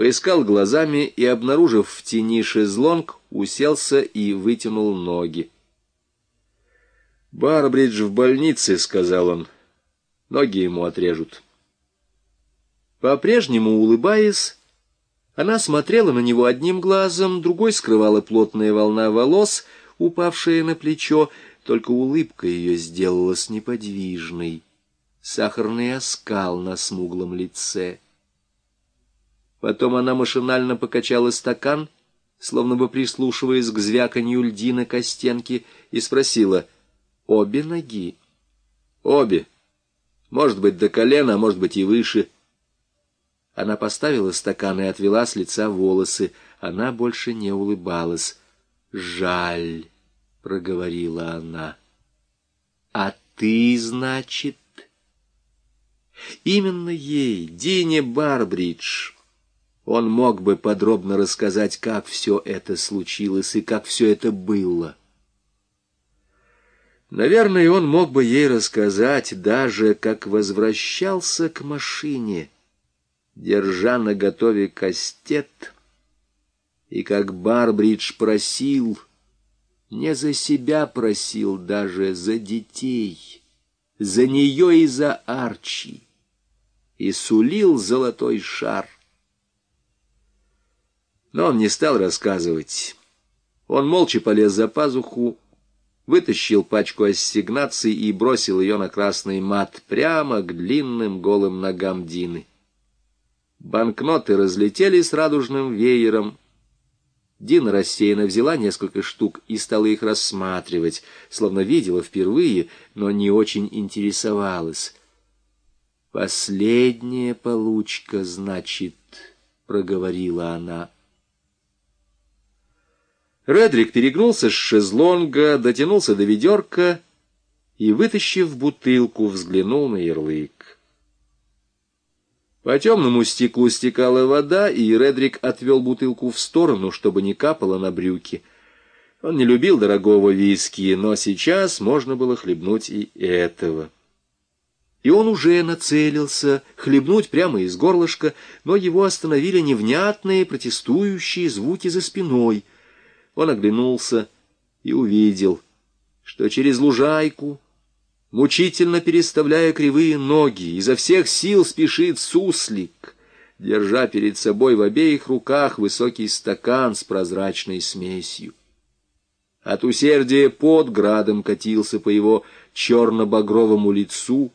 поискал глазами и, обнаружив в тени шезлонг, уселся и вытянул ноги. «Барбридж в больнице», — сказал он. «Ноги ему отрежут». По-прежнему улыбаясь, она смотрела на него одним глазом, другой скрывала плотная волна волос, упавшая на плечо, только улыбка ее сделалась неподвижной. Сахарный оскал на смуглом лице. Потом она машинально покачала стакан, словно бы прислушиваясь к звяканью льдина костенки, и спросила, «Обе ноги?» «Обе. Может быть, до колена, а может быть и выше». Она поставила стакан и отвела с лица волосы. Она больше не улыбалась. «Жаль», — проговорила она. «А ты, значит...» Именно ей, Дине Барбридж, он мог бы подробно рассказать, как все это случилось и как все это было. Наверное, он мог бы ей рассказать даже, как возвращался к машине — держа на готове кастет, и как Барбридж просил, не за себя просил, даже за детей, за нее и за Арчи, и сулил золотой шар. Но он не стал рассказывать. Он молча полез за пазуху, вытащил пачку ассигнаций и бросил ее на красный мат прямо к длинным голым ногам Дины. Банкноты разлетелись радужным веером. Дина рассеянно взяла несколько штук и стала их рассматривать, словно видела впервые, но не очень интересовалась. «Последняя получка, значит», — проговорила она. Редрик перегнулся с шезлонга, дотянулся до ведерка и, вытащив бутылку, взглянул на ярлык. По темному стеклу стекала вода, и Редрик отвел бутылку в сторону, чтобы не капало на брюки. Он не любил дорогого виски, но сейчас можно было хлебнуть и этого. И он уже нацелился хлебнуть прямо из горлышка, но его остановили невнятные протестующие звуки за спиной. Он оглянулся и увидел, что через лужайку Мучительно переставляя кривые ноги, изо всех сил спешит суслик, держа перед собой в обеих руках высокий стакан с прозрачной смесью. От усердия под градом катился по его черно-багровому лицу,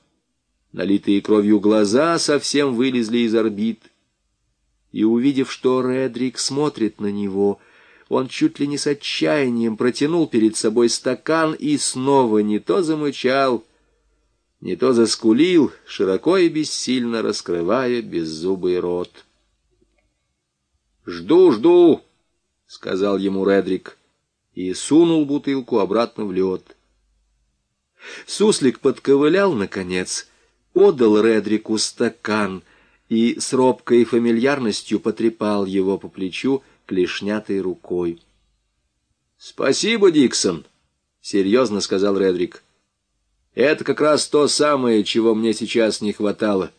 налитые кровью глаза совсем вылезли из орбит. И, увидев, что Редрик смотрит на него, — он чуть ли не с отчаянием протянул перед собой стакан и снова не то замычал, не то заскулил, широко и бессильно раскрывая беззубый рот. «Жду, жду!» — сказал ему Редрик и сунул бутылку обратно в лед. Суслик подковылял, наконец, отдал Редрику стакан и с робкой фамильярностью потрепал его по плечу, клешнятой рукой. «Спасибо, Диксон», — серьезно сказал Редрик. «Это как раз то самое, чего мне сейчас не хватало.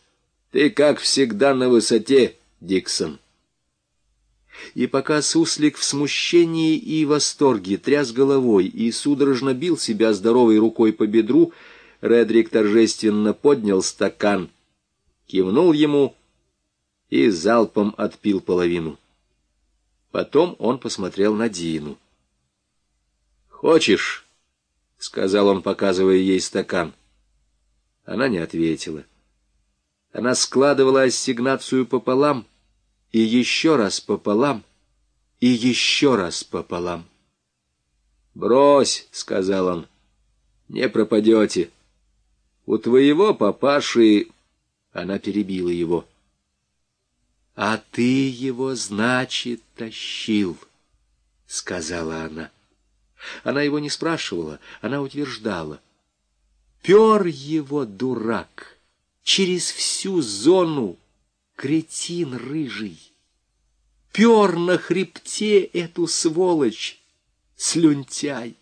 Ты, как всегда, на высоте, Диксон». И пока суслик в смущении и восторге тряс головой и судорожно бил себя здоровой рукой по бедру, Редрик торжественно поднял стакан, кивнул ему и залпом отпил половину. Потом он посмотрел на Дину. «Хочешь?» — сказал он, показывая ей стакан. Она не ответила. Она складывала ассигнацию пополам, и еще раз пополам, и еще раз пополам. «Брось», — сказал он, — «не пропадете. У твоего папаши...» Она перебила его. «А ты его, значит, тащил», — сказала она. Она его не спрашивала, она утверждала. Пер его дурак через всю зону, кретин рыжий. Пер на хребте эту сволочь, слюнтяй.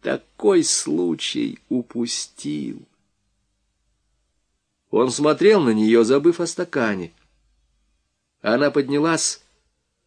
Такой случай упустил. Он смотрел на нее, забыв о стакане. Она поднялась